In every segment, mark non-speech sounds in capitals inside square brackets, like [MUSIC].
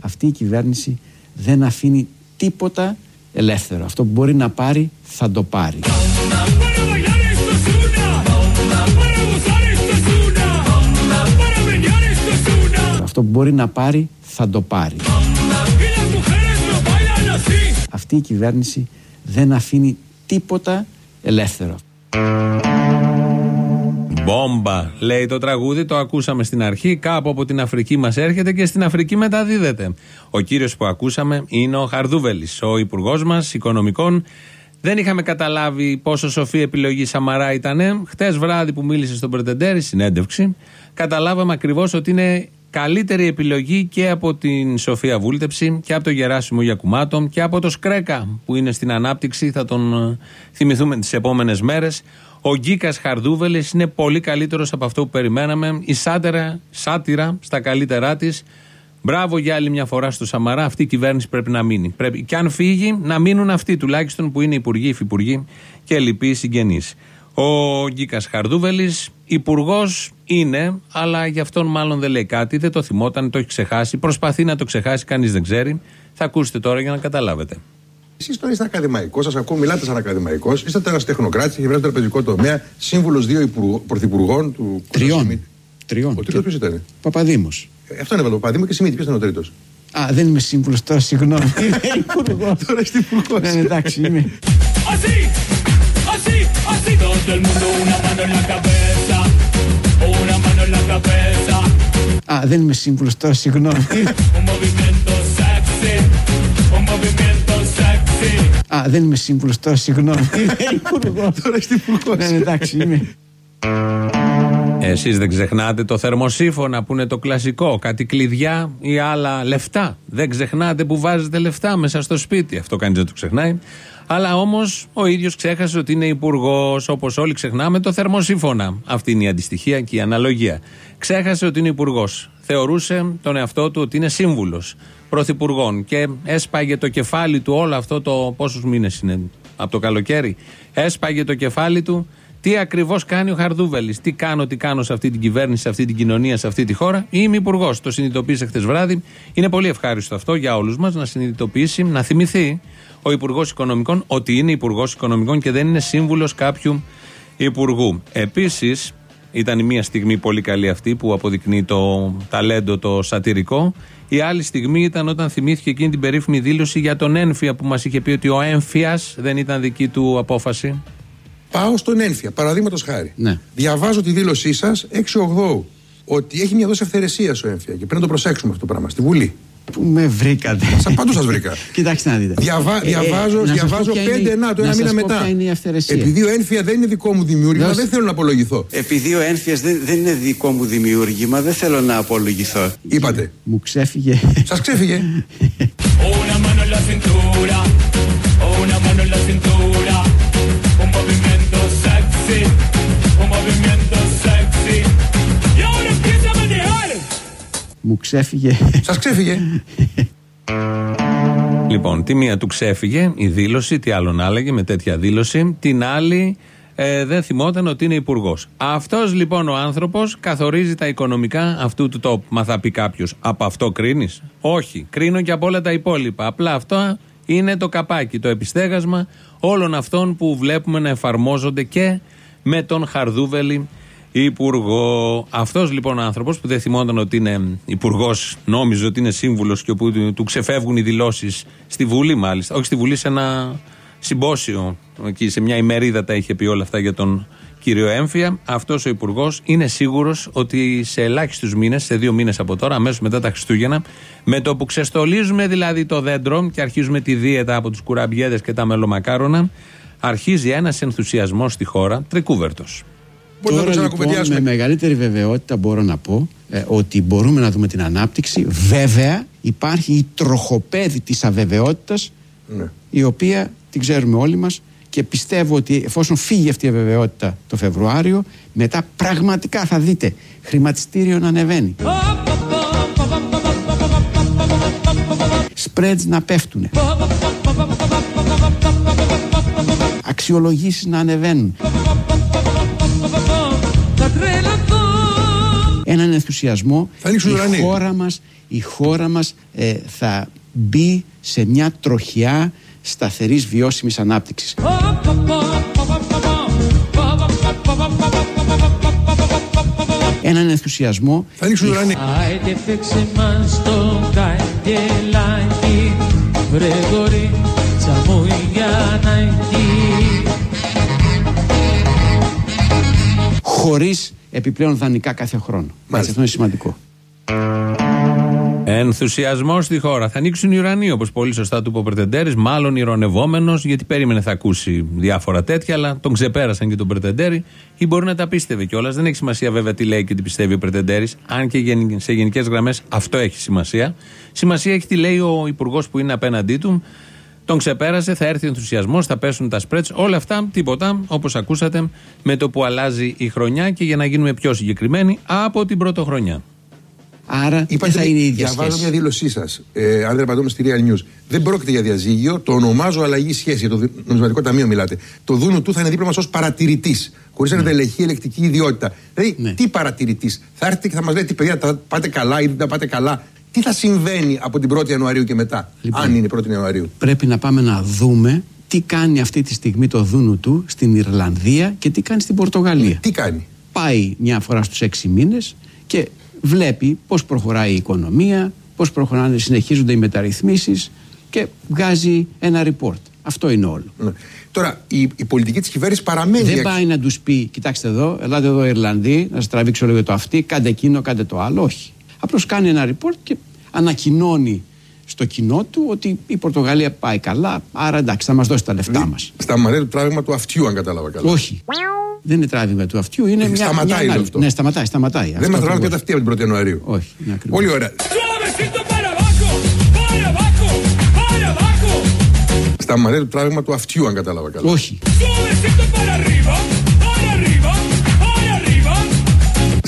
Αυτή η κυβέρνηση δεν αφήνει τίποτα ελεύθερο. Αυτό μπορεί να πάρει θα το πάρει. Αυτό μπορεί να πάρει θα το πάρει. Αυτή η κυβέρνηση δεν αφήνει τίποτα ελεύθερο. Μπόμπα, λέει το τραγούδι, το ακούσαμε στην αρχή. Κάπου από την Αφρική μας έρχεται και στην Αφρική μεταδίδεται. Ο κύριος που ακούσαμε είναι ο Χαρδούβελης, ο υπουργός μας οικονομικών. Δεν είχαμε καταλάβει πόσο σοφή επιλογή Σαμαρά ήταν. Χτες βράδυ που μίλησε στον Πρετεντέρη, συνέντευξη, καταλάβαμε ακριβώς ότι είναι καλύτερη επιλογή και από την Σοφία Βούλτεψη και από τον Γεράσιμο Γιακουμάτο και από το Σκρέκα που είναι στην ανάπτυξη. Θα τον ε, θυμηθούμε τις επόμενες μέρες. Ο Γκίκας Χαρδούβελης είναι πολύ καλύτερος από αυτό που περιμέναμε. Η σάτερα, σάτυρα στα καλύτερά της. Μπράβο για άλλη μια φορά στο Σαμαρά. Αυτή η κυβέρνηση πρέπει να μείνει. Πρέπει, και αν φύγει, να μείνουν αυτοί τουλάχιστον που είναι υπουργοί, υφυπουργοί και λοιποί συγγενείς. Ο Γκίκας Χαρδούβελης, υπουργός είναι, αλλά γι' αυτόν μάλλον δεν λέει κάτι. Δεν το θυμόταν, το έχει ξεχάσει. Προσπαθεί να το ξεχάσει, κανείς δεν ξέρει. Θα ακούσετε τώρα για να καταλάβετε. Εσείς τώρα είστε ακαδημαϊκός, σας ακούω, μιλάτε σαν ακαδημαϊκός. Είστε ένα τεχνοκράτης, έχει βρει το τραπεζικό τομέα, σύμβουλος δύο υπουργού- πρωθυπουργών του Τριών. Κωνσταντινίδη. Τριών. Ο τρίτος ποιος ήταν. Παπαδήμος. Ε, Αυτό είναι το Παπαδήμο και Σιμίτη. Ποιος ήταν ο τρίτος; Α, δεν είμαι σύμβουλος τώρα, συγγνώμη. [LAUGHS] Είμαι υπουργός. Τώρα είστε υπουργός. Ναι, ναι, εντάξει, είμαι. Así. Así. Así. Todo el mundo una mano en la cabeza. Una mano en la cabeza. Α, δεν είμαι σύμβουλο τώρα, συγγνώμη. Un movimiento sexy. Un movimiento sexy. Α, δεν είμαι σύμβουλο τώρα, συγγνώμη. Είμαι υπουργό. Τώρα είστε υπουργό. Ναι, ναι, εντάξει, είμαι. Εσείς δεν ξεχνάτε το θερμοσύφωνα που είναι το κλασικό, κάτι κλειδιά ή άλλα λεφτά. Δεν ξεχνάτε που βάζετε λεφτά μέσα στο σπίτι. Αυτό κανείς δεν το ξεχνάει. Αλλά όμως ο ίδιος ξέχασε ότι είναι υπουργός, όπως όλοι ξεχνάμε το θερμοσύφωνα. Αυτή είναι η αντιστοιχία και η αναλογία. Ξέχασε ότι είναι υπουργός. Θεωρούσε τον εαυτό του ότι είναι σύμβουλος πρωθυπουργών και έσπαγε το κεφάλι του όλο αυτό το πόσους μήνες είναι από το καλοκαίρι. Έσπαγε το κεφάλι του τι ακριβώς κάνει ο Χαρδούβελης. Τι κάνω, τι κάνω σε αυτή την κυβέρνηση, σε αυτή την κοινωνία, σε αυτή τη χώρα. Είμαι υπουργός. Το συνειδητοποίησε χτε βράδυ. Είναι πολύ ευχάριστο αυτό για όλους μας να συνειδητοποιήσει, να θυμηθεί ο Υπουργός Οικονομικών ότι είναι Υπουργός Οικονομικών και δεν είναι σύμβουλος κάποιου υπουργού. Επίσης, ήταν η μία στιγμή πολύ καλή αυτή που αποδεικνύει το ταλέντο το σατυρικό. Η άλλη στιγμή ήταν όταν θυμήθηκε εκείνη την περίφημη δήλωση για τον Ένφια που μας είχε πει ότι ο Ένφιας δεν ήταν δική του απόφαση. Πάω στον Ένφια, παραδείγματος χάρη. Ναι. Διαβάζω τη δήλωσή σας 6-8 ότι έχει μια δόση αυθαιρεσίας ο Ένφια και πρέπει να το προσέξουμε αυτό το πράγμα στη Βουλή. Πού με βρήκατε. Σα παντού σας βρήκα. [LAUGHS] Κοιτάξτε να δείτε. Διαβα... Ε, ε, διαβάζω να σας διαβάζω πω ποια είναι- 5 να το να ένα σας μήνα πω μετά. ποια είναι η αυθαιρεσία. Επειδή ο Ένφια δεν είναι δικό μου δημιούργημα, Δώστε. δεν θέλω να απολογηθώ. Επειδή ο ένφιας δεν, δεν είναι δικό μου δημιούργημα, δεν θέλω να απολογηθώ. Είπατε. Μου ξέφυγε. Σας ξέφυγε. [LAUGHS] ξέφυγε. Σας ξέφυγε. Λοιπόν, τη μία του ξέφυγε η δήλωση, τι άλλον άλλαγε με τέτοια δήλωση. Την άλλη ε, δεν θυμόταν ότι είναι υπουργός. Αυτός λοιπόν ο άνθρωπος καθορίζει τα οικονομικά αυτού του τόπου. Μα θα πει κάποιος, από αυτό κρίνεις; Όχι, κρίνω και από όλα τα υπόλοιπα. Απλά αυτό είναι το καπάκι, το επιστέγασμα όλων αυτών που βλέπουμε να εφαρμόζονται και με τον Χαρδούβελη υπουργό. Αυτός λοιπόν ο άνθρωπος που δεν θυμόταν ότι είναι υπουργός, νόμιζε ότι είναι σύμβουλος και όπου του, του ξεφεύγουν οι δηλώσεις στη Βουλή, μάλιστα. Όχι στη Βουλή, σε ένα συμπόσιο. Εκεί σε μια ημερίδα τα είχε πει όλα αυτά για τον κύριο Έμφυα. Αυτός ο υπουργός είναι σίγουρος ότι σε ελάχιστους μήνες, σε δύο μήνες από τώρα, αμέσως μετά τα Χριστούγεννα, με το που ξεστολίζουμε δηλαδή το δέντρο και αρχίζουμε τη δίαιτα από τους κουραμπιέδες και τα μελομακάρονα, αρχίζει ένας ενθουσιασμός στη χώρα τρικούβερτος. Μπορούμε να το Τώρα λοιπόν με ξανακουβεντιάσουμε. μεγαλύτερη βεβαιότητα μπορώ να πω ε, ότι μπορούμε να δούμε την ανάπτυξη. Βέβαια υπάρχει η τροχοπέδη της αβεβαιότητας Ναι. η οποία την ξέρουμε όλοι μας και πιστεύω ότι εφόσον φύγει αυτή η αβεβαιότητα το Φεβρουάριο μετά πραγματικά θα δείτε χρηματιστήριο να ανεβαίνει. Spreads να πέφτουν. αξιολογήσεις να ανεβαίνουν. Έναν ενθουσιασμό Θα ανοίξουν η ουρανοί. χώρα μας, η χώρα μας ε, θα μπει σε μια τροχιά σταθερής βιώσιμης ανάπτυξης. Έναν ενθουσιασμό Θα ανοίξουν η ουρανοί. Άιντε φέξε μας το καγκελάκι Βρε κορίτσα μου για να χωρίς επιπλέον δανεικά κάθε χρόνο. Έτσι, αυτό είναι σημαντικό. Ενθουσιασμός στη χώρα. Θα ανοίξουν οι ουρανοί, όπως πολύ σωστά του είπε ο Πρετεντέρης. Μάλλον ηρωνευόμενος, γιατί περίμενε θα ακούσει διάφορα τέτοια, αλλά τον ξεπέρασαν και τον Πρετεντέρη. Ή μπορεί να τα πίστευε κιόλας. Δεν έχει σημασία βέβαια τι λέει και τι πιστεύει ο Πρετεντέρης. Αν και γενι- σε γενικές γραμμές αυτό έχει σημασία. Σημασία έχει τι λέει ο υπουργός που είναι απέναντί του. Τον ξεπέρασε, θα έρθει ο ενθουσιασμός, θα πέσουν τα σπρέτ. Όλα αυτά τίποτα, όπως ακούσατε, με το που αλλάζει η χρονιά και για να γίνουμε πιο συγκεκριμένοι από την πρωτοχρονιά. Άρα δεν Είπατε, θα είναι η ίδια διαβάζω σχέση. μια δήλωσή σας. Ε, αν δεν απαντούμε στη Real News. Δεν πρόκειται για διαζύγιο, το ονομάζω αλλαγή σχέση. Για το δι- νομισματικό ταμείο μιλάτε. Το Δούνου του θα είναι δίπλα μας ως παρατηρητής. Χωρίς να τελεχεί ελεκτική ιδιότητα. Δηλαδή, Ναι. τι παρατηρητής; Θα έρθει και θα μας λέει τι παιδιά, τα πάτε καλά ή δεν τα πάτε καλά. Τι θα συμβαίνει από την 1η Ιανουαρίου και μετά, Λοιπόν. αν είναι 1η Ιανουαρίου; Πρέπει να πάμε να δούμε τι κάνει αυτή τη στιγμή το Δούνου του στην Ιρλανδία και τι κάνει στην Πορτογαλία. Τι κάνει; Πάει μια φορά στους έξι μήνες και βλέπει πώς προχωράει η οικονομία, πώς προχωράνε, συνεχίζονται οι μεταρρυθμίσεις και βγάζει ένα report. Αυτό είναι όλο. Ναι. Τώρα, η, η πολιτική της κυβέρνησης παραμένει. Δεν εξ- πάει να τους πει, κοιτάξτε εδώ, ελάτε εδώ Ιρλανδοί, να σας τραβήξω λίγο το αυτή, κάντε εκείνο, κάντε το άλλο. Όχι. Απλώς κάνει ένα report και ανακοινώνει στο κοινό του ότι η Πορτογαλία πάει καλά, άρα εντάξει, θα μας δώσει τα λεφτά μας. Σταματάει το τράβημα του αυτιού, αν κατάλαβα καλά. Όχι. Δεν είναι τράβημα του αυτιού, είναι μια. Σταματάει μια όλο ανάλυση. αυτό. Ναι, σταματάει, σταματάει. Δεν μας τραβάνε ακριβώς. πια τα αυτιά από την 1η Ιανουαρίου. Όχι, είναι ακριβώς. Πολύ ωραία. Suavecito para abajo, para abajo, para abajo. Σταματάει το τράβημα του αυτιού, αν κατάλαβα καλά. Όχι.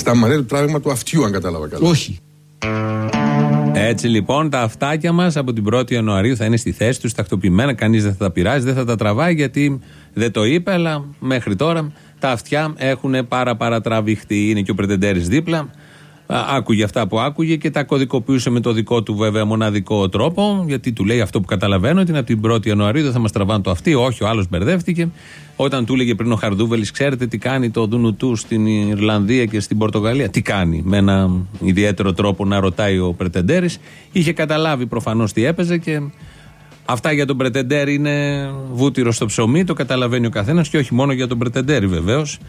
Arriba. Σταματάει το τράβημα του αυτιού, αν κατάλαβα καλά. Όχι. Έτσι λοιπόν τα αυτάκια μας από την 1η Ιανουαρίου θα είναι στη θέση τους, τακτοποιημένα. Κανείς δεν θα τα πειράζει, δεν θα τα τραβάει γιατί δεν το είπε, αλλά μέχρι τώρα τα αυτιά έχουν πάρα παρατραβηχτεί. Είναι και ο Πρετεντέρης δίπλα. Α, Άκουγε αυτά που άκουγε και τα κωδικοποιούσε με το δικό του βέβαια μοναδικό τρόπο. Γιατί του λέει αυτό που καταλαβαίνω, ότι είναι από την 1η Ιανουαρίου δεν θα μας τραβάνε το αυτί. Όχι, ο άλλος μπερδεύτηκε. Όταν του έλεγε πριν ο Χαρδούβελης, ξέρετε τι κάνει το Δούνου του στην Ιρλανδία και στην Πορτογαλία; Τι κάνει, με ένα ιδιαίτερο τρόπο να ρωτάει ο Πρετεντέρης. Είχε καταλάβει προφανώς τι έπαιζε και αυτά για τον Πρετεντέρη είναι βούτυρο στο ψωμί. Το καταλαβαίνει ο καθένας και όχι μόνο για τον Πρετεντέρη βεβαίως.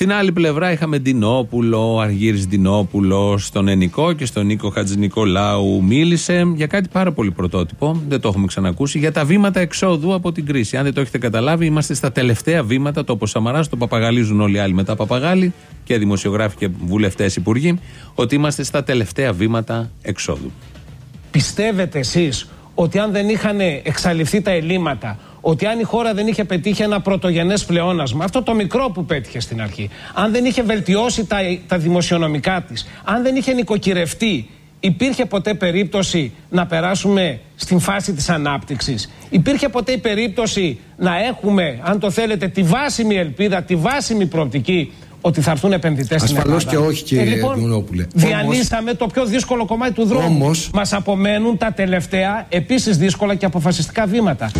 Στην άλλη πλευρά είχαμε Ντινόπουλο, Αργύρης Ντινόπουλος, στον Ενικό και στον Νίκο Χατζηνικολάου μίλησε για κάτι πάρα πολύ πρωτότυπο, δεν το έχουμε ξανακούσει, για τα βήματα εξόδου από την κρίση. Αν δεν το έχετε καταλάβει, είμαστε στα τελευταία βήματα, το όπως Σαμαράς, το παπαγαλίζουν όλοι οι άλλοι μετά παπαγάλοι και δημοσιογράφοι και βουλευτές υπουργοί, ότι είμαστε στα τελευταία βήματα εξόδου. Πιστεύετε εσείς ότι αν δεν είχαν εξαλειφθεί τα ελλείμματα, ότι αν η χώρα δεν είχε πετύχει ένα πρωτογενές πλεόνασμα, αυτό το μικρό που πέτυχε στην αρχή, αν δεν είχε βελτιώσει τα, τα δημοσιονομικά της, αν δεν είχε νοικοκυρευτεί, υπήρχε ποτέ περίπτωση να περάσουμε στην φάση της ανάπτυξης; Υπήρχε ποτέ η περίπτωση να έχουμε, αν το θέλετε, τη βάσιμη ελπίδα, τη βάσιμη προοπτική ότι θα έρθουν επενδυτές στην Ελλάδα; Ασφαλώς και όχι, κύριε λοιπόν, Ντουνόπουλε. Διανύσαμε το πιο δύσκολο κομμάτι του δρόμου. Όμως- Μας απομένουν τα τελευταία επίσης δύσκολα και αποφασιστικά βήματα.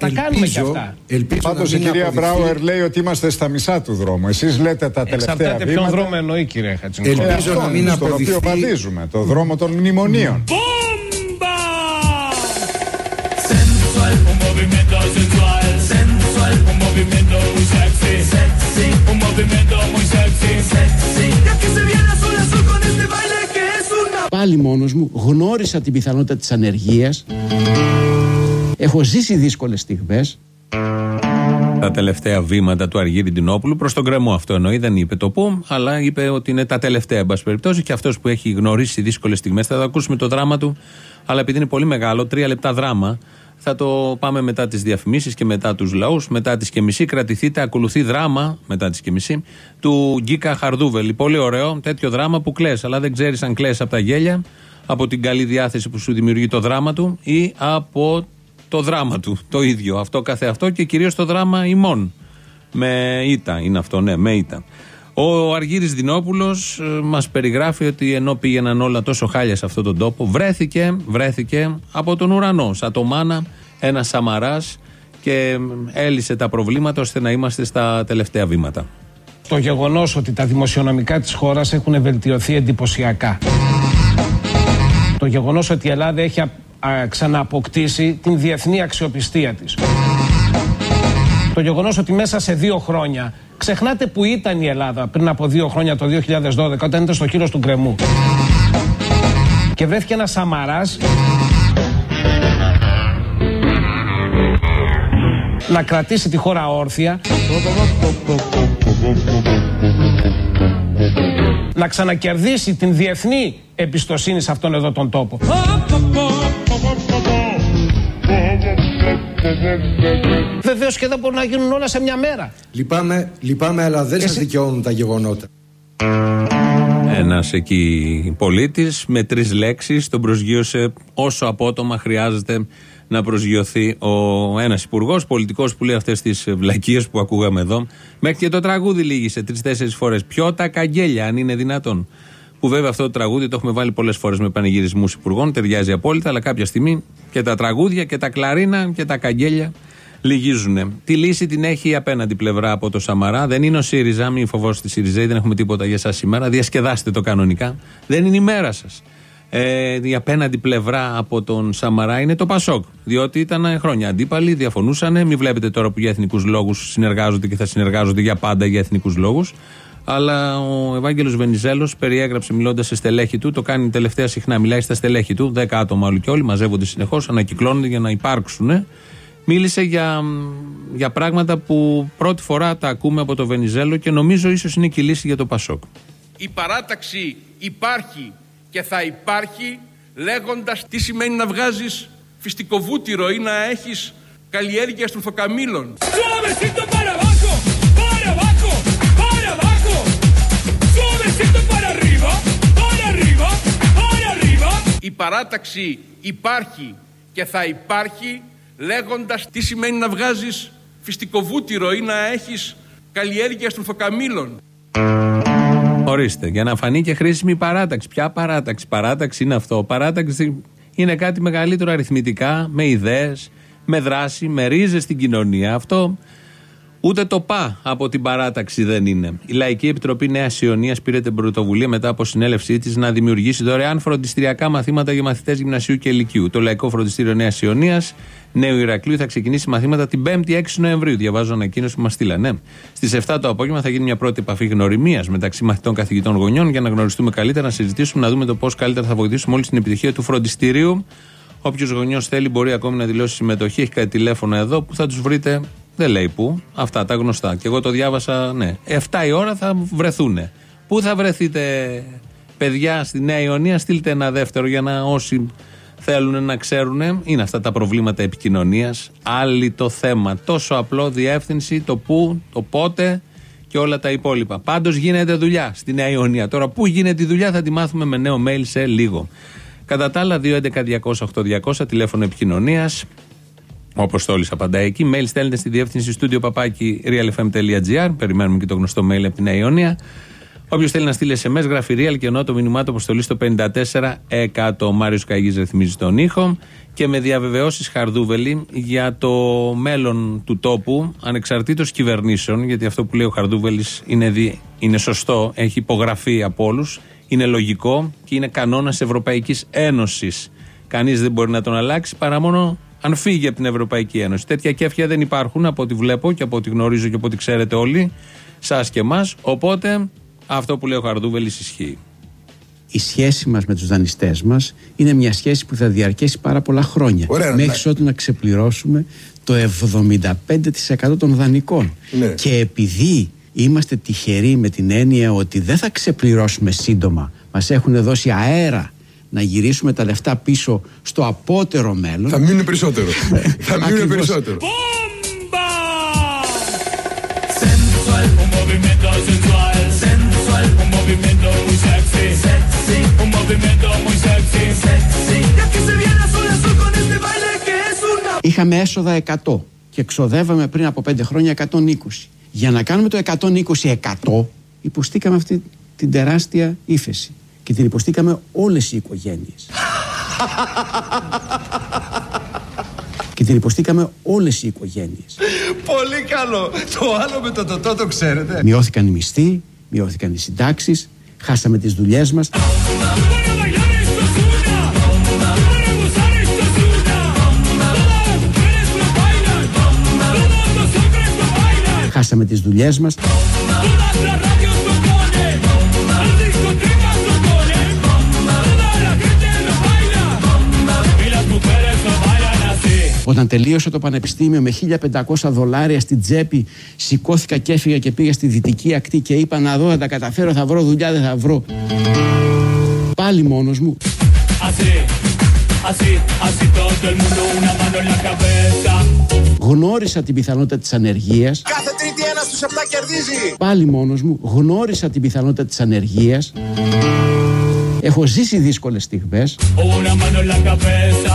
Θα τα κάνουμε κι αυτά. Ελπίζω Πάντως να η μην κυρία αποδειχθεί- Μπράουερ λέει ότι είμαστε στα μισά του δρόμου. Εσείς λέτε τα τελευταία Εξαρτάται ποιον βήματα. δρόμο εννοεί, κύριε Χατζηνικόλα. Ελπίζω να μην στον οποίο αποδειχθεί βαδίζουμε, το δρόμο των μνημονίων. ¡Bomba! Sensual, un movimiento sensual. Sensual, un movimiento muy sexy. Sexy, un movimiento muy sexy. Sexy. Y aquí se viene azul azul con este baile que es una Πάλι μόνος μου γνώρισα την πιθανότητα της ανεργίας. Έχω ζήσει δύσκολες στιγμές. Τα τελευταία βήματα του Αργύρη Ντινόπουλου προς τον κρεμό αυτό εννοεί, δεν είπε το πού, αλλά είπε ότι είναι τα τελευταία, εν πάση περιπτώσει, και αυτός που έχει γνωρίσει δύσκολες στιγμές. Θα το ακούσουμε το δράμα του, αλλά επειδή είναι πολύ μεγάλο, τρία λεπτά δράμα, θα το πάμε μετά τις διαφημίσεις και μετά τους λαούς. Μετά τις και μισή, κρατηθείτε, ακολουθεί δράμα, μετά τις και μισή, του Γκίκα Χαρδούβελη. Πολύ ωραίο, τέτοιο δράμα που κλε, αλλά δεν ξέρεις αν κλε από τα γέλια, από την καλή διάθεση που σου δημιουργεί το δράμα του ή από το δράμα του. Το ίδιο. Αυτό καθε αυτό και κυρίως το δράμα ημών. Με ήττα είναι αυτό, ναι, με ήττα. Ο Αργύρης Δινόπουλος ε, μας περιγράφει ότι ενώ πήγαιναν όλα τόσο χάλια σε αυτόν τον τόπο, βρέθηκε, βρέθηκε από τον ουρανό, σαν το μάνα, ένα Σαμαράς και έλυσε τα προβλήματα ώστε να είμαστε στα τελευταία βήματα. Το γεγονός ότι τα δημοσιονομικά της χώρας έχουν βελτιωθεί εντυπωσιακά. Το γεγονός ότι η Ελλάδα έχει α, α, ξανααποκτήσει την διεθνή αξιοπιστία της. Το γεγονός ότι μέσα σε δύο χρόνια ξεχνάτε που ήταν η Ελλάδα πριν από δύο χρόνια το 2012 όταν ήταν στο χείλος του γκρεμού. Και βρέθηκε ένας Σαμαράς να κρατήσει τη χώρα όρθια να ξανακερδίσει την διεθνή εμπιστοσύνη σε αυτόν εδώ τον τόπο. Βεβαίως και δεν μπορούν να γίνουν όλα σε μια μέρα. Λυπάμαι, λυπάμαι αλλά δεν σας Εσύ- δικαιώνουν τα γεγονότα. Ένας εκεί πολίτης με τρεις λέξεις τον προσγείωσε όσο απότομα χρειάζεται να προσγειωθεί ο ένας υπουργός, πολιτικός που λέει αυτές τις βλακίες που ακούγαμε εδώ. Μέχρι και το τραγούδι λύγησε τρει-τέσσερι φορές. Ποιο τα καγγέλια, αν είναι δυνατόν. Που βέβαια αυτό το τραγούδι το έχουμε βάλει πολλές φορές με πανηγυρισμούς υπουργών, ταιριάζει απόλυτα, αλλά κάποια στιγμή και τα τραγούδια και τα κλαρίνα και τα καγγέλια λυγίζουν. Τη λύση την έχει η απέναντι πλευρά από το Σαμαρά. Δεν είναι ο ΣΥΡΙΖΑ, μην φοβόσαστε τη ΣΥΡΙΖΑ, δεν έχουμε τίποτα για εσά σήμερα. Διασκεδάστε το κανονικά. Δεν είναι η μέρα σας. Ε, η απέναντι πλευρά από τον Σαμαρά είναι το Πασόκ. Διότι ήταν χρόνια αντίπαλοι, διαφωνούσαν. Μην βλέπετε τώρα που για εθνικούς λόγους συνεργάζονται και θα συνεργάζονται για πάντα για εθνικούς λόγους. Αλλά ο Ευάγγελος Βενιζέλος περιέγραψε μιλώντας σε στελέχη του, το κάνει τελευταία συχνά, μιλάει στα στελέχη του, 10 άτομα όλοι και όλοι, μαζεύονται συνεχώς, ανακυκλώνονται για να υπάρξουν. Μίλησε για, για πράγματα που πρώτη φορά τα ακούμε από το Βενιζέλο και νομίζω ίσως είναι και η λύση για το Πασόκ. Η παράταξη υπάρχει και θα υπάρχει λέγοντας τι σημαίνει να βγάζεις φυστικοβούτυρο ή να έχεις καλλιέργεια των φωκαμήλων. Suavecito para abajo, para abajo, para abajo. Suavecito para arriba, para arriba, para arriba. Η παράταξη υπάρχει και θα υπάρχει λέγοντας τι σημαίνει να βγάζεις φυστικοβούτυρο ή να έχεις καλλιέργεια των φωκαμήλων. Ορίστε, για να φανεί και χρήσιμη η παράταξη. Ποια παράταξη, παράταξη είναι αυτό. Παράταξη είναι κάτι μεγαλύτερο αριθμητικά, με ιδέες, με δράση, με ρίζες στην κοινωνία. Αυτό ούτε το πα από την παράταξη δεν είναι. Η Λαϊκή Επιτροπή Νέας Ιωνίας πήρε την πρωτοβουλία μετά από συνέλευσή της να δημιουργήσει δωρεάν φροντιστηριακά μαθήματα για μαθητές γυμνασίου και ηλικίου. Το Λαϊκό Φροντιστήριο Νέας Ιωνίας Νέου Ηρακλείου θα ξεκινήσει μαθήματα την 5η 6 Νοεμβρίου. Διαβάζω ανακοίνωση που μας στείλανε. Στις 7 το απόγευμα θα γίνει μια πρώτη επαφή γνωριμίας μεταξύ μαθητών, καθηγητών, γονιών για να γνωριστούμε καλύτερα, να συζητήσουμε, να δούμε το πώς καλύτερα θα βοηθήσουμε όλη στην επιτυχία του φροντιστηρίου. Όποιος γονιός θέλει μπορεί ακόμη να δηλώσει συμμετοχή. Έχει κάτι τηλέφωνο εδώ που θα τους βρείτε. Δεν λέει πού. Αυτά τα γνωστά. Και εγώ το διάβασα, ναι. 7 η ώρα θα βρεθούν. Πού θα βρεθείτε, παιδιά, στη Νέα Ιωνία, στείλτε ένα δεύτερο για να όσοι θέλουν να ξέρουν. Είναι αυτά τα προβλήματα επικοινωνίας. Άλλη το θέμα. Τόσο απλό διεύθυνση, το πού, το πότε και όλα τα υπόλοιπα. Πάντως γίνεται δουλειά στη Νέα Ιωνία. Τώρα, πού γίνεται η δουλειά θα τη μάθουμε με νέο mail σε λίγο. Κατά τα άλλα, 2.11.200.8.200 τηλέφωνο επικοινωνίας. Ο Αποστόλη απαντάει εκεί. Mail στέλνετε στη διεύθυνση στούντιο παπάκι realfm.gr. Περιμένουμε και το γνωστό mail από τη Νέα Ιωνία. Όποιος θέλει να στείλει SMS, γράφει real και ενώ το μήνυμά του αποστολής στο 54 Ο Μάριος Καγής ρυθμίζει τον ήχο και με διαβεβαιώσεις Χαρδούβελη για το μέλλον του τόπου ανεξαρτήτως κυβερνήσεων. Γιατί αυτό που λέει ο Χαρδούβελης είναι, δι- είναι σωστό, έχει υπογραφεί από όλους, είναι λογικό και είναι κανόνας Ευρωπαϊκής Ένωσης. Κανείς δεν μπορεί να τον αλλάξει παρά μόνο αν φύγει από την Ευρωπαϊκή Ένωση. Τέτοια κέφια δεν υπάρχουν από ό,τι βλέπω και από ό,τι γνωρίζω και από ό,τι ξέρετε όλοι, σας και εμάς. Οπότε αυτό που λέει ο Χαρδούβελης ισχύει. Η σχέση μας με τους δανειστές μας είναι μια σχέση που θα διαρκέσει πάρα πολλά χρόνια. Ωραία, μέχρι ναι. ότου να ξεπληρώσουμε το 75% των δανεικών. Ναι. Και επειδή είμαστε τυχεροί με την έννοια ότι δεν θα ξεπληρώσουμε σύντομα, μας έχουν δώσει αέρα να γυρίσουμε τα λεφτά πίσω στο απότερο μέλλον. Θα μείνουν περισσότερο. [LAUGHS] θα μείνουν Ακριβώς. περισσότερο. ¡Bomba! Sensual, un movimiento sensual. Sensual, un movimiento muy sexy. Sexy, un movimiento muy sexy. Sexy. Y aquí se viene azul azul con este baile que es una Είχαμε έσοδα 100 και εξοδεύαμε πριν από 5 χρόνια 120. Για να κάνουμε το 120-100 υποστήκαμε αυτή την τεράστια ύφεση και την υποστήκαμε όλες οι οικογένειες. και την υποστήκαμε όλες οι οικογένειες. Πολύ καλό. Το άλλο με το τοτό το ξέρετε. Μειώθηκαν οι μισθοί, μειώθηκαν οι συντάξεις, χάσαμε τις δουλειές μας. Χάσαμε τις δουλειές μας. Όταν τελείωσε το πανεπιστήμιο με 1500 δολάρια στην τσέπη, σηκώθηκα και έφυγα και πήγα στη δυτική ακτή και είπα να δω, θα τα καταφέρω, θα βρω δουλειά, δεν θα βρω. Πάλι μόνος μου. Así, así, así todo el mundo una mano en la cabeza. Γνώρισα την πιθανότητα της ανεργίας. Κάθε τρίτη ένας στους 7 κερδίζει. Πάλι μόνος μου. Γνώρισα την πιθανότητα της ανεργίας. Έχω ζήσει δύσκολες στιγμές. Una mano en la cabeza,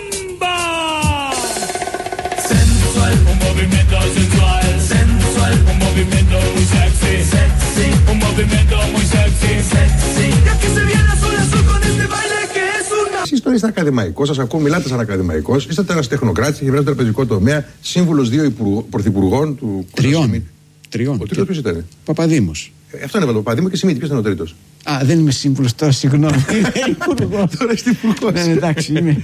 movimiento muy sexy, sexy. Ya que se viene azul azul con este baile que es una Εσείς τώρα είστε ακαδημαϊκός, σας ακούω, μιλάτε σαν ακαδημαϊκός. Είστε ένα τεχνοκράτη, έχει βρει στο τραπεζικό τομέα, σύμβουλος δύο υπουργο- πρωθυπουργών του Τριών. Κώστα Τριών. Ο τρίτο ποιος ήταν; Παπαδήμος. Ε, Αυτό είναι το Παδήμο και Σιμίτη. Ποιος ήταν ο τρίτος; Α, δεν είμαι σύμβουλος τώρα, συγγνώμη. Είμαι [LAUGHS] υπουργός. Τώρα είστε υπουργός. Ναι, εντάξει, είμαι.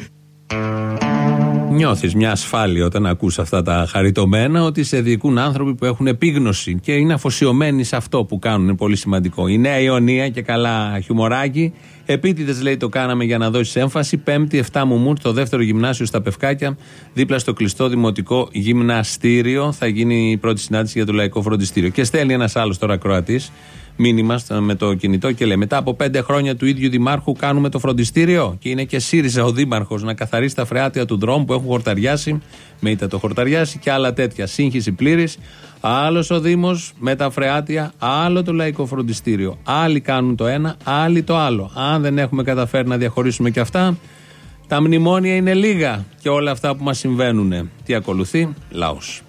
Νιώθεις μια ασφάλεια όταν ακούς αυτά τα χαριτωμένα ότι σε διοικούν άνθρωποι που έχουν επίγνωση και είναι αφοσιωμένοι σε αυτό που κάνουν. Είναι πολύ σημαντικό. Η Νέα Ιωνία και καλά χιουμοράκι. Επίτηδες λέει το κάναμε για να δώσεις έμφαση. Πέμπτη, 7 Μουμούρ, το δεύτερο γυμνάσιο στα Πευκάκια, δίπλα στο κλειστό δημοτικό γυμναστήριο. Θα γίνει η πρώτη συνάντηση για το λαϊκό φροντιστήριο. Και στέλνει ένας άλλος τώρα Κροατής μήνυμα στα- με το κινητό και λέει: Μετά από πέντε χρόνια του ίδιου δημάρχου κάνουμε το φροντιστήριο. Και είναι και ΣΥΡΙΖΑ ο δήμαρχος να καθαρίσει τα φρεάτια του δρόμου που έχουν χορταριάσει, με είτε το χορταριάσει και άλλα τέτοια. Σύγχυση πλήρης. Άλλος ο Δήμος με τα φρεάτια, άλλο το λαϊκό φροντιστήριο. Άλλοι κάνουν το ένα, άλλοι το άλλο. Αν δεν έχουμε καταφέρει να διαχωρίσουμε και αυτά, τα μνημόνια είναι λίγα και όλα αυτά που μας συμβαίνουν. Τι ακολουθεί, λαός.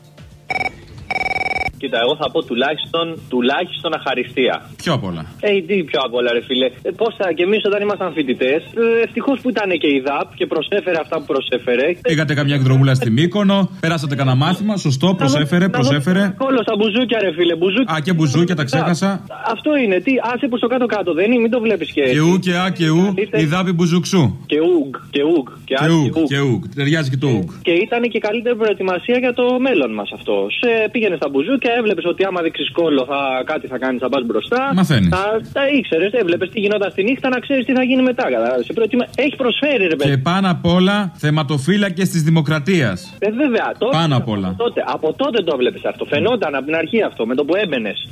Κοίτα, εγώ θα πω τουλάχιστον, τουλάχιστον αχαριστία. Πιο απ' όλα. Ε, τι πιο απ' όλα, ρε φίλε. Ε, Πώς θα, και εμείς όταν ήμασταν φοιτητές, ε, ευτυχώς που ήταν και η ΔΑΠ και προσέφερε αυτά που προσέφερε. Πήγατε καμιά εκδρομούλα στη Μύκονο, περάσατε κανένα μάθημα, σωστό, προσέφερε, προσέφερε. Όλο στα μπουζούκια, ρε φίλε. Μπουζούκια. Α, και μπουζούκια, τα ξέχασα. Αυτό είναι. Τι, άσε που στο κάτω-κάτω δεν είναι, μην το βλέπεις και. Και ου και α και ου, η δάπη μπουζουξού. Και ουγ, και ουγ. Και, Και α, ουκ, και ουγ. και ουκ. Ταιριάζει και το ουκ. Και ήταν και καλύτερη προετοιμασία για το μέλλον μας αυτό. Σε πήγαινε στα μπουζούκια, έβλεπες ότι άμα δείξεις κόλλο θα, κάτι θα κάνεις, θα πας μπροστά. Μαθαίνεις. Τα, τα ήξερες, έβλεπες τι γινόταν στη νύχτα να ξέρεις τι θα γίνει μετά. κατάλαβες. Σε προετοιμα... Έχεις προσφέρει, ρε παιδί. Και πάνω απ' όλα θεματοφύλακες της δημοκρατίας. Ε, βέβαια, τότε, Πάνω απ' όλα. Από τότε, από τότε το έβλεπε αυτό. Φαινόταν από την αρχή αυτό, με το που έμπαινες.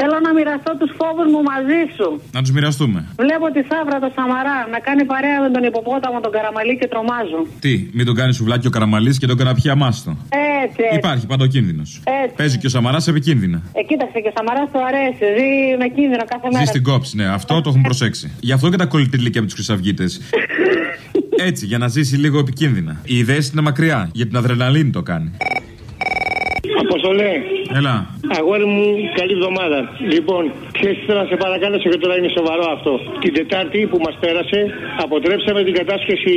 Θέλω να μοιραστώ τους φόβους μου μαζί σου. Να τους μοιραστούμε. Βλέπω τη Σάβρα το Σαμαρά να κάνει παρέα με τον υποπόταμο τον Καραμαλή και τρομάζω. Τι, μην τον κάνει σουβλάκι ο Καραμαλής και τον καραπιά μάστο. Έτσι, έτσι. Υπάρχει παντοκίνδυνος. Έτσι. Παίζει και ο Σαμαράς επικίνδυνα. Ε, κοίταξε και ο Σαμαράς του αρέσει. Ζει με κίνδυνο κάθε μέρα. Ζει στην κόψη, ναι, αυτό το έχουν προσέξει. Γι' αυτό και τα κολλητήλικια με τους χρυσαυγίτες. [LAUGHS] Έτσι, για να ζήσει λίγο επικίνδυνα. Η ιδέα είναι μακριά. Για την αδρεναλίνη το κάνει. Αποστολέ, Έλα. Αγόρι μου, καλή εβδομάδα. Λοιπόν, ξέρεις τι θέλω να σε παρακαλέσω και τώρα είναι σοβαρό αυτό. Την Τετάρτη που μας πέρασε, αποτρέψαμε την κατάσχεση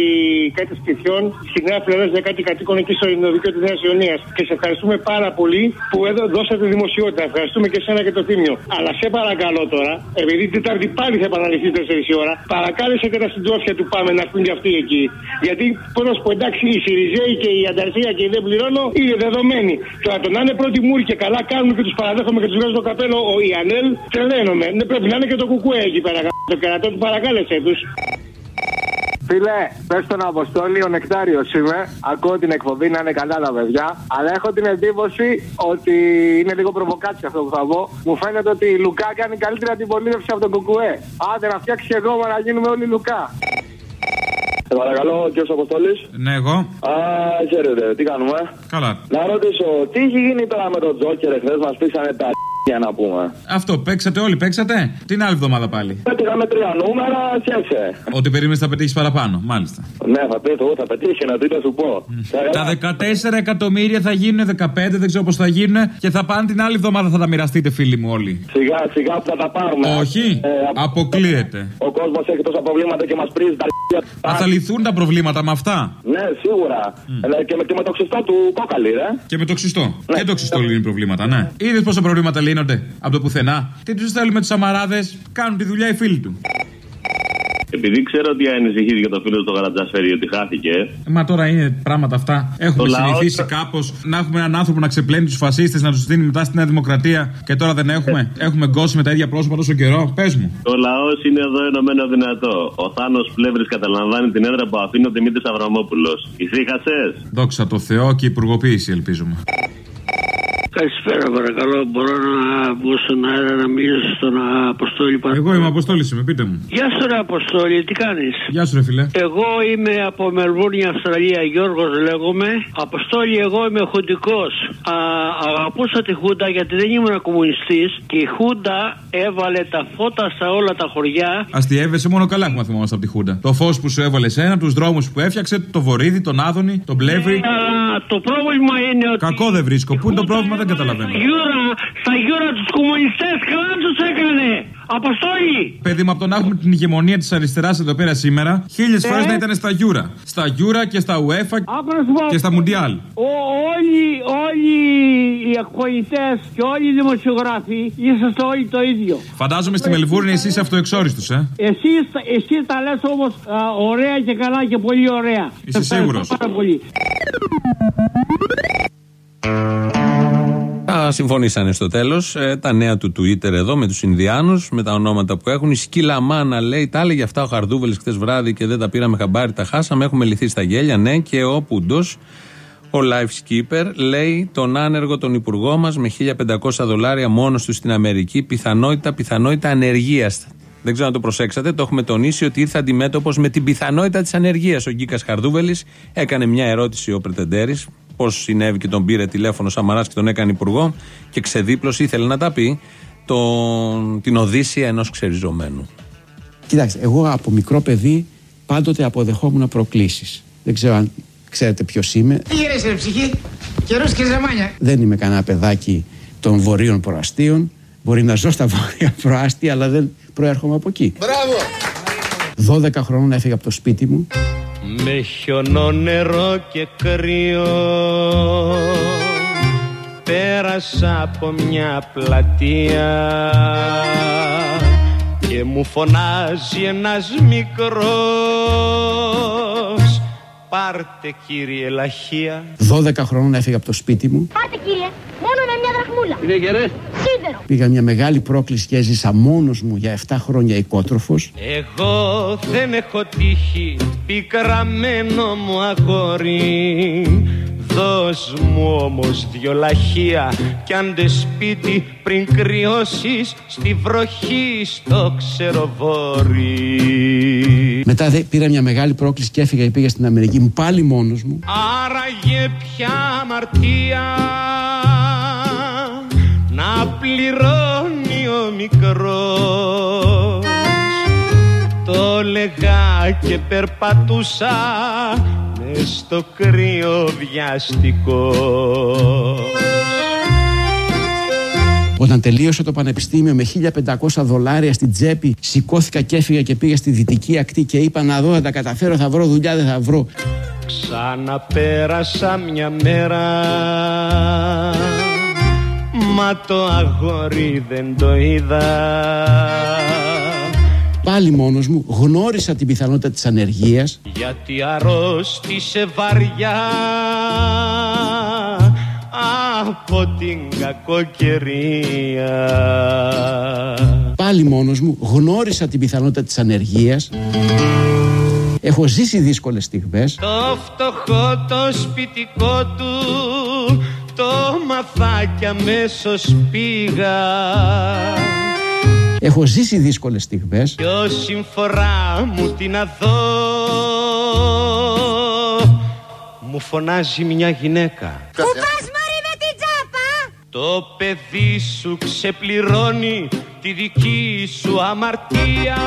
κάτι σπιτιών στη Νέα Φλωρέ για κάτι κατοίκων εκεί στο Ινωδικό της Νέας Ιωνίας. Και σε ευχαριστούμε πάρα πολύ που εδώ δώσατε δημοσιότητα. Ευχαριστούμε και εσένα και το θύμιο. Αλλά σε παρακαλώ τώρα, επειδή την Τετάρτη πάλι θα επαναληφθεί 4 η ώρα, παρακάλεσε και τα συντρόφια του πάμε να έρθουν και αυτοί εκεί. Γιατί πώς να σου πω, εντάξει, οι Σιριζέοι και η Ανταρσία και οι δεν πληρώνω είναι δεδομένοι. Τώρα το να είναι πρώτη μούρη και καλά κάνουν και τους παραδέχομαι και τους βγάζω το καπέλο ο Ιανέλ, τρελαίνομαι. Ναι, πρέπει να είναι και το κουκουέ εκεί πέρα. γα- Το κερατό του παρακάλεσε τους. Φίλε, πες τον Αποστόλη, ο Νεκτάριος είμαι. Ακούω την εκπομπή να είναι καλά τα παιδιά. Αλλά έχω την εντύπωση ότι είναι λίγο προβοκάτσια αυτό που θα πω. Μου φαίνεται ότι η Λουκά κάνει καλύτερη αντιπολίτευση από τον Κουκουέ. Άντε να φτιάξει και εγώ να γίνουμε όλοι Λουκά. Σε παρακαλώ, κύριος Αποστόλης. Ναι, εγώ. Α, χαίρετε, τι κάνουμε; Καλά. Να ρωτήσω, τι έχει γίνει τώρα με τον Τζόκερ εχθές, μας πήσανε τα για να πούμε. Αυτό, παίξατε όλοι, παίξατε; Την άλλη εβδομάδα πάλι; Πέτυχαμε τρία νούμερα, φτιάξε. Ότι περίμενε θα πετύχεις παραπάνω, μάλιστα. Ναι, θα πέτυχω, θα πετύχει, να τι θα σου πω. Τα 14 εκατομμύρια θα γίνουν 15, δεν ξέρω πώς θα γίνουν και θα πάνε την άλλη εβδομάδα θα τα μοιραστείτε, φίλοι μου όλοι. Σιγά σιγά που θα τα πάρουμε. Όχι, Ε, αποκλείεται. Ο κόσμος έχει τόσα προβλήματα και μας πρίζει τα Α, θα λυθούν τα προβλήματα με αυτά; Ναι, σίγουρα. Ε, Και, με, και με το ξυστό του κόκαλη, ρε. Και με το ξυστό. Και το ξυστό λύνει προβλήματα, ναι. Είδες πόσα προβλήματα λύνονται από το πουθενά. Τι τους στέλνουμε τους αμαράδες, κάνουν τη δουλειά οι φίλοι του. Επειδή ξέρω ότι ανησυχεί για το φίλο στο γαρατζαφέρι ότι χάθηκε. Ε, Μα τώρα είναι πράγματα αυτά. Έχουμε Το λαό- συνηθίσει κάπως να έχουμε έναν άνθρωπο να ξεπλένει τους φασίστες, να τους δίνει μετά στη Νέα Δημοκρατία και τώρα δεν έχουμε. Έχουμε γκώσει με τα ίδια πρόσωπα τόσο καιρό. Πες μου. Το λαός είναι εδώ ενωμένο δυνατό. Ο Θάνος Πλεύρης καταλαμβάνει την έδρα που αφήνει ο Δημήτρης Αβραμόπουλος. Ησύχασε. Δόξα τω Θεώ και υπουργοποίηση, ελπίζουμε. Καλησπέρα, παρακαλώ. Μπορώ να μπω στον αέρα να μιλήσω στον Αποστόλη παρακαλώ. Εγώ είμαι Αποστόλης, είμαι, πείτε μου. Γεια σου, ρε Αποστόλη, τι κάνεις; Γεια σου, ρε φιλέ. Εγώ είμαι από Μελβούρνη, Αυστραλία. Γιώργος λέγομαι. Αποστόλη, εγώ είμαι χουντικός. Αγαπούσα τη Χούντα γιατί δεν ήμουν κομμουνιστής και η Χούντα έβαλε τα φώτα στα όλα τα χωριά. Αστιεύεσαι μόνο καλά έχουμε θυμόμαστε από τη Χούντα. Το φως που σου έβαλε σένα, τους δρόμους που έφτιαξε, το Βορίδη, τον Άδωνη, τον Πλεύρη. Αλλά το πρόβλημα είναι ότι. Κακό δεν βρίσκω. Πού είναι το πρόβλημα, δεν καταλαβαίνω. Στα γιούρα, στα γιούρα τους κομμουνιστές καλά τους έκανε. Αποστόλη! Παιδί μου, από το να έχουμε την ηγεμονία της αριστεράς εδώ πέρα σήμερα, χίλιες φορές να ήταν στα Γιούρα. Στα Γιούρα και στα UEFA και στα Μουντιάλ. Ο, όλοι, όλοι οι εκπονητέ και όλοι οι δημοσιογράφοι είσαστε όλοι το ίδιο. Φαντάζομαι στη Μελβούρνη εσύ είσαι αυτοεξόριστος, ε; Εσύ, εσύ τα λες όμως α, ωραία και καλά και πολύ ωραία. Είσαι Σε ευχαριστώ σίγουρος. Πάρα πολύ. Τα συμφωνήσανε στο τέλος. τα νέα του Twitter εδώ με τους Ινδιάνους, με τα ονόματα που έχουν. Η Σκυλαμάνα λέει, τα έλεγε αυτά ο Χαρδούβελ χτε βράδυ και δεν τα πήραμε χαμπάρι, τα χάσαμε. Έχουμε λυθεί στα γέλια, ναι. Και ο Πούντος, ο life skipper, λέει τον άνεργο τον υπουργό μας με 1500 δολάρια μόνος του στην Αμερική, πιθανότητα, πιθανότητα ανεργίας. Δεν ξέρω αν το προσέξατε, το έχουμε τονίσει ότι ήρθε αντιμέτωπος με την πιθανότητα της ανεργίας. Ο Γκίκας Χαρδούβελης έκανε μια ερώτηση ο Πρετεντέρης, πώ συνέβη και τον πήρε τηλέφωνο Σαμαρά και τον έκανε υπουργό και ξεδίπλωσε, ήθελε να τα πει, τον, την Οδύσσια ενός ξεριζωμένου. Κοιτάξτε, εγώ από μικρό παιδί πάντοτε αποδεχόμουν προκλήσεις. Δεν ξέρω αν ξέρετε ποιος είμαι. Τι γυρίσαι ρε ψυχή, καιρούς και ζεμάνια. Δεν είμαι κανένα παιδάκι των βορείων προαστίων. Μπορεί να ζω στα βόρεια προάστια, αλλά δεν προέρχομαι από εκεί. Μπράβο. 12 χρόνων έφυγα από το σπίτι μου. Με χιονό νερό και κρύο Πέρασα από μια πλατεία Και μου φωνάζει ένας μικρός Πάρτε κύριε λαχεία 12 χρόνων έφυγα από το σπίτι μου. Πάρτε κύριε, μόνο με μια δραχμούλα. Είναι γερές Σίδερο. Πήγα μια μεγάλη πρόκληση και έζησα μόνος μου για 7 χρόνια οικότροφος. Εγώ δεν έχω τύχει πικραμένο μου αγόρι Δώσ' μου όμως δυο λαχεία κι άντε σπίτι πριν κρυώσεις στη βροχή στο ξεροβόρι Μετά δε, πήρα μια μεγάλη πρόκληση και έφυγα και πήγα στην Αμερική μου πάλι μόνος μου. Άραγε πια αμαρτία να πληρώνει ο μικρός. Το λέγα και περπατούσα μες στο κρύο βιαστικό. Όταν τελείωσα το πανεπιστήμιο με 1500 δολάρια στην τσέπη, σηκώθηκα και έφυγα και πήγα στη δυτική ακτή και είπα να δω, θα τα καταφέρω, θα βρω δουλειά, δεν θα βρω. Ξαναπέρασα μια μέρα Μα το αγόρι δεν το είδα Πάλι μόνος μου γνώρισα την πιθανότητα της ανεργίας. Γιατί αρρώστησε βαριά από την κακοκαιρία Πάλι μόνος μου γνώρισα την πιθανότητα της ανεργίας. Έχω ζήσει δύσκολες στιγμές. Το φτωχό το σπιτικό του Το μαθάκι αμέσως πήγα. Έχω ζήσει δύσκολες στιγμές. Ποιο συμφορά μου τι να δω. Μου φωνάζει μια γυναίκα. Πού πας μωρή με την τσάπα; Το παιδί σου ξεπληρώνει τη δική σου αμαρτία.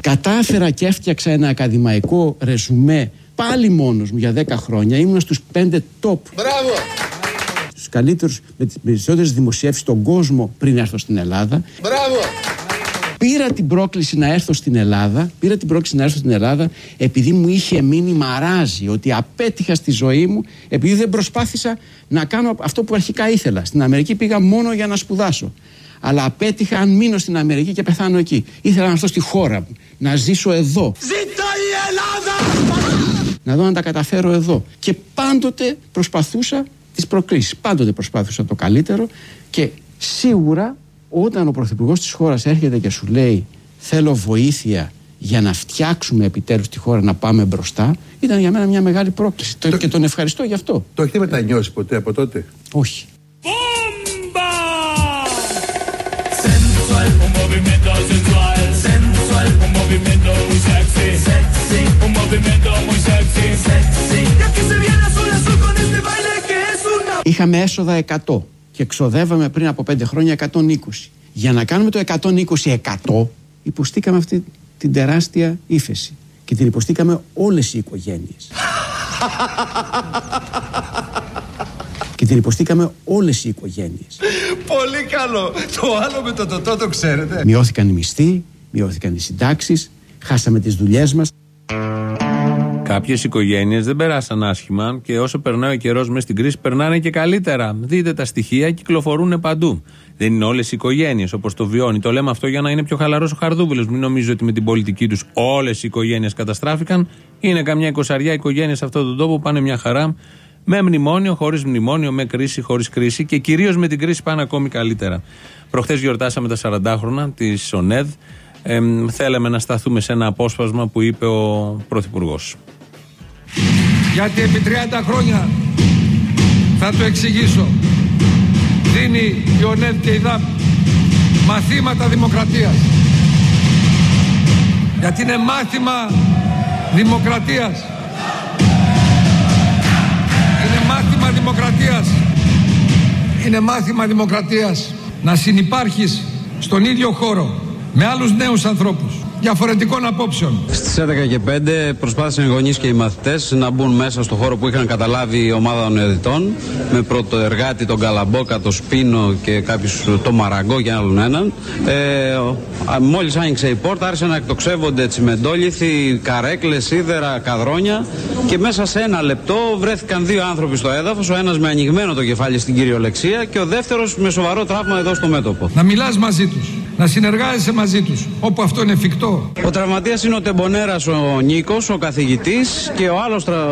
Κατάφερα και έφτιαξα ένα ακαδημαϊκό ρεζουμέ πάλι μόνος μου για 10 χρόνια. Ήμουν στους 5 top. Μπράβο! Στους καλύτερους, με τις περισσότερες δημοσιεύσεις στον κόσμο πριν έρθω στην Ελλάδα. Μπράβο! Πήρα την πρόκληση να έρθω στην Ελλάδα, πήρα την πρόκληση να έρθω στην Ελλάδα επειδή μου είχε μείνει μαράζι ότι απέτυχα στη ζωή μου επειδή δεν προσπάθησα να κάνω αυτό που αρχικά ήθελα. Στην Αμερική πήγα μόνο για να σπουδάσω. Αλλά απέτυχα αν μείνω στην Αμερική και πεθάνω εκεί. Ήθελα να έρθω στη χώρα μου, να ζήσω εδώ. Ζήτω η Ελλάδα! Να δω αν τα καταφέρω εδώ. Και πάντοτε προσπαθούσα τις προκλήσεις. Πάντοτε προσπάθησα το καλύτερο και σίγουρα όταν ο Πρωθυπουργός της χώρας έρχεται και σου λέει θέλω βοήθεια για να φτιάξουμε επιτέλους τη χώρα να πάμε μπροστά ήταν για μένα μια μεγάλη πρόκληση Το- και τον ευχαριστώ γι' αυτό. Το έχετε μετανιώσει ποτέ από τότε; Όχι. Sensual, un movimiento sensual, sensual, un movimiento muy sexy, sexy, un movimiento muy sexy, sexy. Y aquí se viene azul azul con este baile que es una Είχαμε έσοδα 100 και ξοδεύαμε πριν από 5 χρόνια 120. Για να κάνουμε το 120-100 υποστήκαμε αυτή την τεράστια ύφεση και την υποστήκαμε όλες οι οικογένειες. και την υποστήκαμε όλες οι οικογένειες. Πολύ καλό. Το άλλο με το τοτό το ξέρετε. Μειώθηκαν οι μισθοί, μειώθηκαν οι συντάξεις, χάσαμε τις δουλειές μας. Κάποιες οικογένειες δεν περάσαν άσχημα και όσο περνάει ο καιρός μέσα στην κρίση, περνάνε και καλύτερα. Δείτε τα στοιχεία, κυκλοφορούν παντού. Δεν είναι όλες οι οικογένειες όπως το βιώνει. Το λέμε αυτό για να είναι πιο χαλαρός ο Χαρδούβελο. Μην νομίζει ότι με την πολιτική τους όλες οι οικογένειες καταστράφηκαν. Είναι καμιά εικοσαριά οικογένειες σε αυτόν τον τόπο που πάνε μια χαρά. Με μνημόνιο, χωρίς μνημόνιο, με κρίση, χωρίς κρίση και κυρίως με την κρίση πάνε ακόμη καλύτερα. Προχθές γιορτάσαμε τα 40 χρόνια της ΟΝΕΔ. Ε, θέλαμε να σταθούμε σε ένα απόσπασμα που είπε ο Πρωθυπουργός. Γιατί επί 30 χρόνια θα το εξηγήσω. Δίνει η ΟΝΕΔ και η ΔΑΠ μαθήματα δημοκρατίας. Γιατί είναι μάθημα δημοκρατίας. Είναι μάθημα δημοκρατίας. Είναι μάθημα δημοκρατίας να συνυπάρχεις στον ίδιο χώρο με άλλους νέους ανθρώπους διαφορετικών απόψεων. Στις 11 και 5 προσπάθησαν οι γονείς και οι μαθητές να μπουν μέσα στο χώρο που είχαν καταλάβει η ομάδα των ειδητών με πρωτοεργάτη τον Καλαμπόκα, τον Σπίνο και κάποιους το Μαραγκό και άλλον έναν. Ε, Μόλις άνοιξε η πόρτα, άρχισαν να εκτοξεύονται τσιμεντόλιθοι, καρέκλες, σίδερα, καδρόνια και μέσα σε ένα λεπτό βρέθηκαν δύο άνθρωποι στο έδαφος. Ο ένας με ανοιγμένο το κεφάλι στην κυριολεξία και ο δεύτερος με σοβαρό τραύμα εδώ στο μέτωπο. Να μιλάς μαζί τους, να συνεργάζεσαι μαζί τους, όπου αυτό είναι εφικτό. Ο τραυματίας είναι ο Τεμπονέρας ο Νίκος, ο καθηγητής και ο άλλος τρα...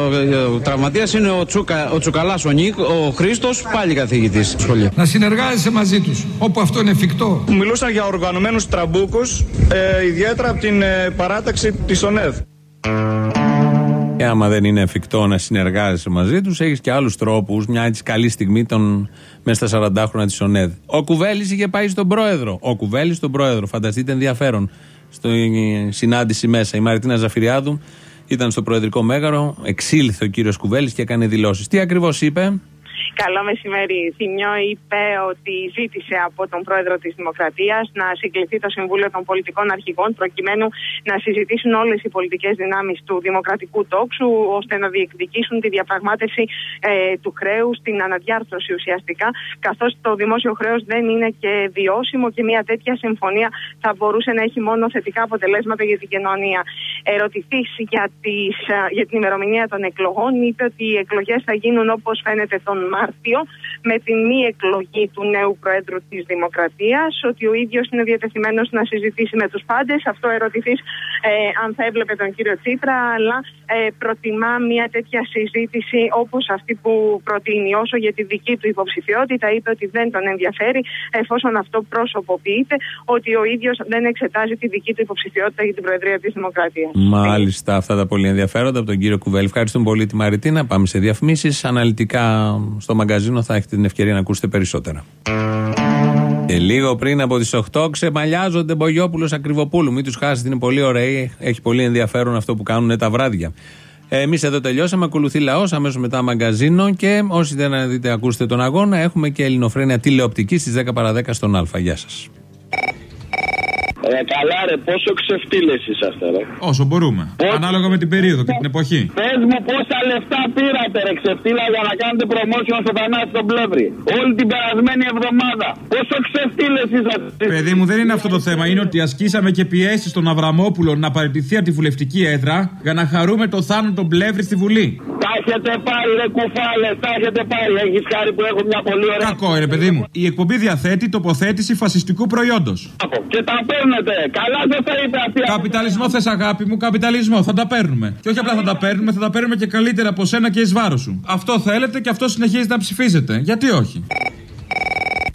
ο τραυματίας είναι ο, Τσουκα... ο Τσουκαλάς ο, Νίκ... ο Χρήστος, πάλι καθηγητής στο σχολείο. Να συνεργάζεσαι μαζί τους, όπου αυτό είναι εφικτό. Μιλούσαν για οργανωμένους τραμπούκους, ε, ιδιαίτερα από την ε, παράταξη της ΟΝΝΕΔ. Και άμα δεν είναι εφικτό να συνεργάζεσαι μαζί τους, έχεις και άλλους τρόπους. Μια έτσι καλή στιγμή των, μέσα στα 40 χρόνια της ΟΝΕΔ. Ο Κουβέλης είχε πάει στον πρόεδρο. Ο Κουβέλης στον πρόεδρο. Φανταστείτε ενδιαφέρον. Στη συνάντηση μέσα. Η Μαριτίνα Ζαφυριάδου ήταν στο Προεδρικό Μέγαρο. Εξήλθε ο κύριος Κουβέλης και έκανε δηλώσεις. Τι ακριβώς είπε; Καλό μεσημέρι. Θημιό είπε ότι ζήτησε από τον πρόεδρο της Δημοκρατίας να συγκληθεί το Συμβούλιο των Πολιτικών Αρχηγών προκειμένου να συζητήσουν όλες οι πολιτικές δυνάμεις του δημοκρατικού τόξου ώστε να διεκδικήσουν τη διαπραγμάτευση ε, του χρέους, την αναδιάρθρωση ουσιαστικά, καθώς το δημόσιο χρέος δεν είναι και βιώσιμο και μια τέτοια συμφωνία θα μπορούσε να έχει μόνο θετικά αποτελέσματα για την κοινωνία. Ερωτηθείς για, τις, ε, για την ημερομηνία των εκλογών, είπε ότι οι εκλογές θα γίνουν όπως φαίνεται τον Μάρτιο Μάρτιο με την μη εκλογή του νέου Προέδρου της Δημοκρατίας, ότι ο ίδιος είναι διατεθειμένος να συζητήσει με τους πάντες. Αυτό ερωτηθείς ε, αν θα έβλεπε τον κύριο Τσίπρα, αλλά ε, προτιμά μια τέτοια συζήτηση όπως αυτή που προτείνει. Όσο για τη δική του υποψηφιότητα, είπε ότι δεν τον ενδιαφέρει, εφόσον αυτό προσωποποιείται, ότι ο ίδιος δεν εξετάζει τη δική του υποψηφιότητα για την Προεδρία της Δημοκρατίας. Μάλιστα, αυτά τα πολύ ενδιαφέροντα από τον κύριο Κουβέλη. Ευχαριστούμε πολύ τη Μαριτίνα. Πάμε σε διαφημίσεις. Αναλυτικά στο μαγκαζίνο θα έχετε την ευκαιρία να ακούσετε περισσότερα. Και λίγο πριν από τις 8 ξεμαλιάζονται Μπογιόπουλος Ακριβοπούλου. Μην τους χάσετε, είναι πολύ ωραίοι. Έχει πολύ ενδιαφέρον αυτό που κάνουν τα βράδια. Εμείς εδώ τελειώσαμε. Ακολουθεί λαός, αμέσως μετά μαγκαζίνο. Και όσοι δεν δείτε, ακούστε τον αγώνα, έχουμε και ελληνοφρένια τηλεοπτική στις 10 παρα 10 στον Α. Γεια σας. Ρε καλά ρε, πόσο ξεφτύλες είσαστε ρε. Όσο μπορούμε. Ανάλογα με την περίοδο και την εποχή. Πες μου πόσα λεφτά πήρατε ρε ξεφτύλα για να κάνετε promotion στο Θανάση τον Πλεύρη. Όλη την περασμένη εβδομάδα. Πόσο ξεφτύλες είσαστε. Παιδί μου, δεν είναι αυτό το θέμα. Είναι ότι ασκήσαμε και πιέσεις στον Αβραμόπουλο να παραιτηθεί από τη βουλευτική έδρα για να χαρούμε το θάνατο τον Πλεύρη στη Βουλή. Τα έχετε πάρει ρε κουφάλες, τα έχετε πάρει. Έχεις χάρη που έχω μια πολύ ωραία. Κακό, ρε παιδί μου. Η εκπομπή διαθέτει τοποθέτηση φασιστικού προϊόντος. Και τα παίρνετε. Καλά δεν θα είπε αυτή. Καπιταλισμό θες, αγάπη μου, καπιταλισμό. Θα τα παίρνουμε. Και όχι απλά θα τα παίρνουμε, θα τα παίρνουμε και καλύτερα από σένα και εις βάρος σου. Αυτό θέλετε και αυτό συνεχίζει να ψηφίζετε. Γιατί όχι;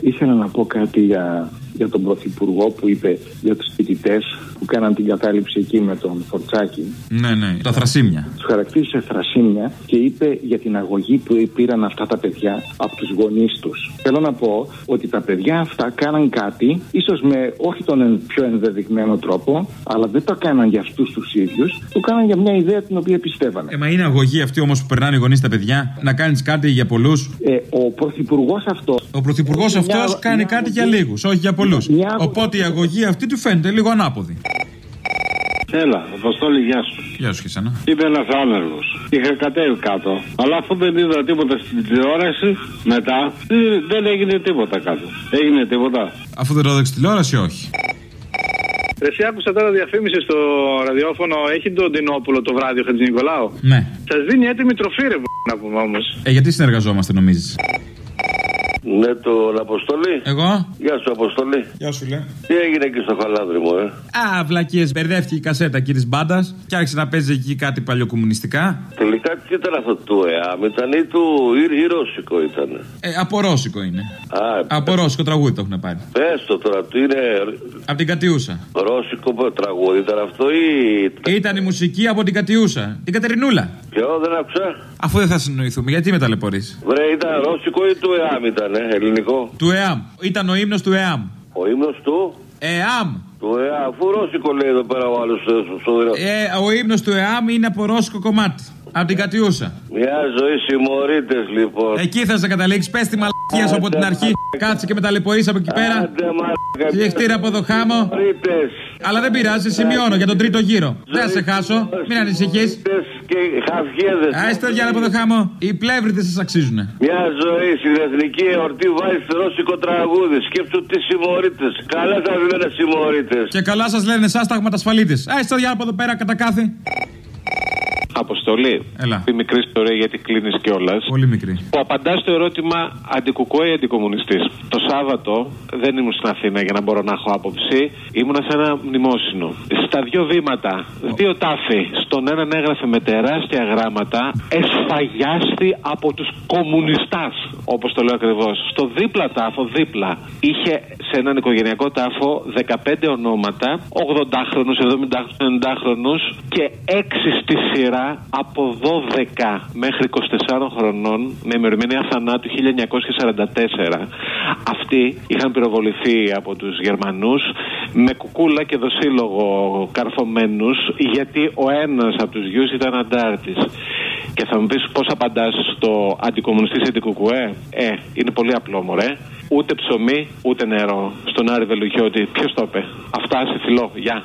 Ήθελα να πω κάτι για, για τον Πρωθυπουργό που είπε για τους φοιτητές που κάναν την κατάληψη εκεί με τον Φορτσάκη. Ναι, ναι, τα θρασίμια. Τους χαρακτήρισε θρασίμια και είπε για την αγωγή που πήραν αυτά τα παιδιά από τους γονείς τους. Θέλω να πω ότι τα παιδιά αυτά κάναν κάτι, ίσως με όχι τον εν- πιο ενδεδειγμένο τρόπο, αλλά δεν το κάναν για αυτούς τους ίδιους, το κάναν για μια ιδέα την οποία πιστεύανε. Ε, μα είναι αγωγή αυτή όμως που περνάνε οι γονείς στα παιδιά. Να κάνεις κάτι για πολλούς; Ε, ο πρωθυπουργός αυτός. Ο πρωθυπουργός αυτός κάνει κάτι για λίγους, όχι για πολλούς. Οπότε η αγωγή αυτή του φαίνεται λίγο ανάποδη. Έλα, Αποστόλη, γεια σου. Γεια σου και εσένα. Είπε ένας άνεργος. Είχα κατέβει κάτω. Αλλά αφού δεν είδα τίποτα στην τηλεόραση, μετά ε, δεν έγινε τίποτα κάτω. Έγινε τίποτα. Αφού δεν το έδειξε τηλεόραση, όχι. Εσύ άκουσα τώρα διαφήμιση στο ραδιόφωνο. Έχει τον Τινόπουλο το βράδυ ο Χατζη Νικολάου; Ναι. Σας δίνει έτοιμη τροφή, ρε, β- να πούμε όμως. Ε, γιατί συνεργαζόμαστε, νομίζεις; Ναι, τον Αποστολή. Εγώ; Γεια σου, Αποστολή. Γεια σου, λέει. Τι έγινε εκεί στο χαλάδρι μου, ε; Α, βλακίες. Μπερδεύτηκε η κασέτα εκεί τη μπάντα και άρχισε να παίζει εκεί κάτι παλιοκομμουνιστικά. Τελικά τι ήταν αυτό του ΕΑΜ, ήταν ή του ή, ή ρώσικο ήταν. Ε, από ρώσικο είναι. Α, Από ρώσικο τραγούδι το έχουν πάρει. πες το τώρα, του είναι Από την Κατιούσα. ρώσικο τραγούδι ήταν αυτό ή... Ήταν η μουσική από την Κατιούσα. Την Κατερινούλα. Ποιο δεν άκουσα; Αφού δεν θα συνοηθούμε, γιατί με ταλαιπωρείς; Βρε, ήταν ρώσικο ή του ΕΑΜ ήταν, ε, ελληνικό; Του ΕΑΜ. Ήταν ο ύμνος του ΕΑΜ. Ο ύμνος του; ΕΑΜ. Του ΕΑΜ, αφού ρώσικο λέει εδώ πέρα ο άλλος ε, στο, στο, Ε, ο ύμνος του ΕΑΜ είναι από ρώσικο κομμάτι. Από την Κατιούσα. Μια ζωή συμμορίτες λοιπόν. Εκεί θα σε καταλήξεις. Πες τη μαλακία σου από την αρχή. Κάτσε και με ταλαιπωρεί από εκεί πέρα. Διεχτήρα από εδώ χάμω. Αλλά δεν πειράζει, σημειώνω για τον τρίτο γύρο. Δεν θα σε χάσω. Μην ανησυχείς. Και χαφιέδες. Α, είστε διάλογο από εδώ χάμω. Οι πλεύρητε σας αξίζουν. Μια ζωή στην εθνική εορτή βάζει ρώσικο τραγούδι. Σκέφτομαι τι συμμορίτες. Καλά σας λένε συμμορίτες. Και καλά σας λένε εσάς ταγματασφαλίτε. Α, είστε διάλογο από εδώ πέρα κατά κάθε. Αποστολή. Έλα. Η μικρή ιστορία γιατί κλείνεις κιόλας. Πολύ μικρή. Που απαντάς στο ερώτημα αντικουκό ή αντικομουνιστής. Το Σάββατο δεν ήμουν στην Αθήνα για να μπορώ να έχω άποψη. Ήμουνα σε ένα μνημόσυνο. Στα δύο βήματα, δύο τάφοι. Στον έναν έγραφε με τεράστια γράμματα Εσφαγιάστη από τους κομμουνιστάς. Όπως το λέω ακριβώς. Στο δίπλα τάφο, δίπλα, είχε σε έναν οικογενειακό τάφο 15 ονόματα, 80χρονου, 70χρονου, 90χρονου και 6 στη σειρά από 12 μέχρι 24 χρονών με ημερομηνία θανάτου 1944. Αυτοί είχαν πυροβοληθεί από τους Γερμανούς με κουκούλα και δοσύλλογο καρφωμένους γιατί ο ένας από τους γιους ήταν αντάρτης. Και θα μου πεις πώς απαντάς στο αντικομουνιστή αντικουκουέ. Ε, είναι πολύ απλό μωρέ. Ούτε ψωμί, ούτε νερό. Στον Άρη Βελουχιώτη. Ποιος το είπε; Αυτά σε φιλό. Γεια.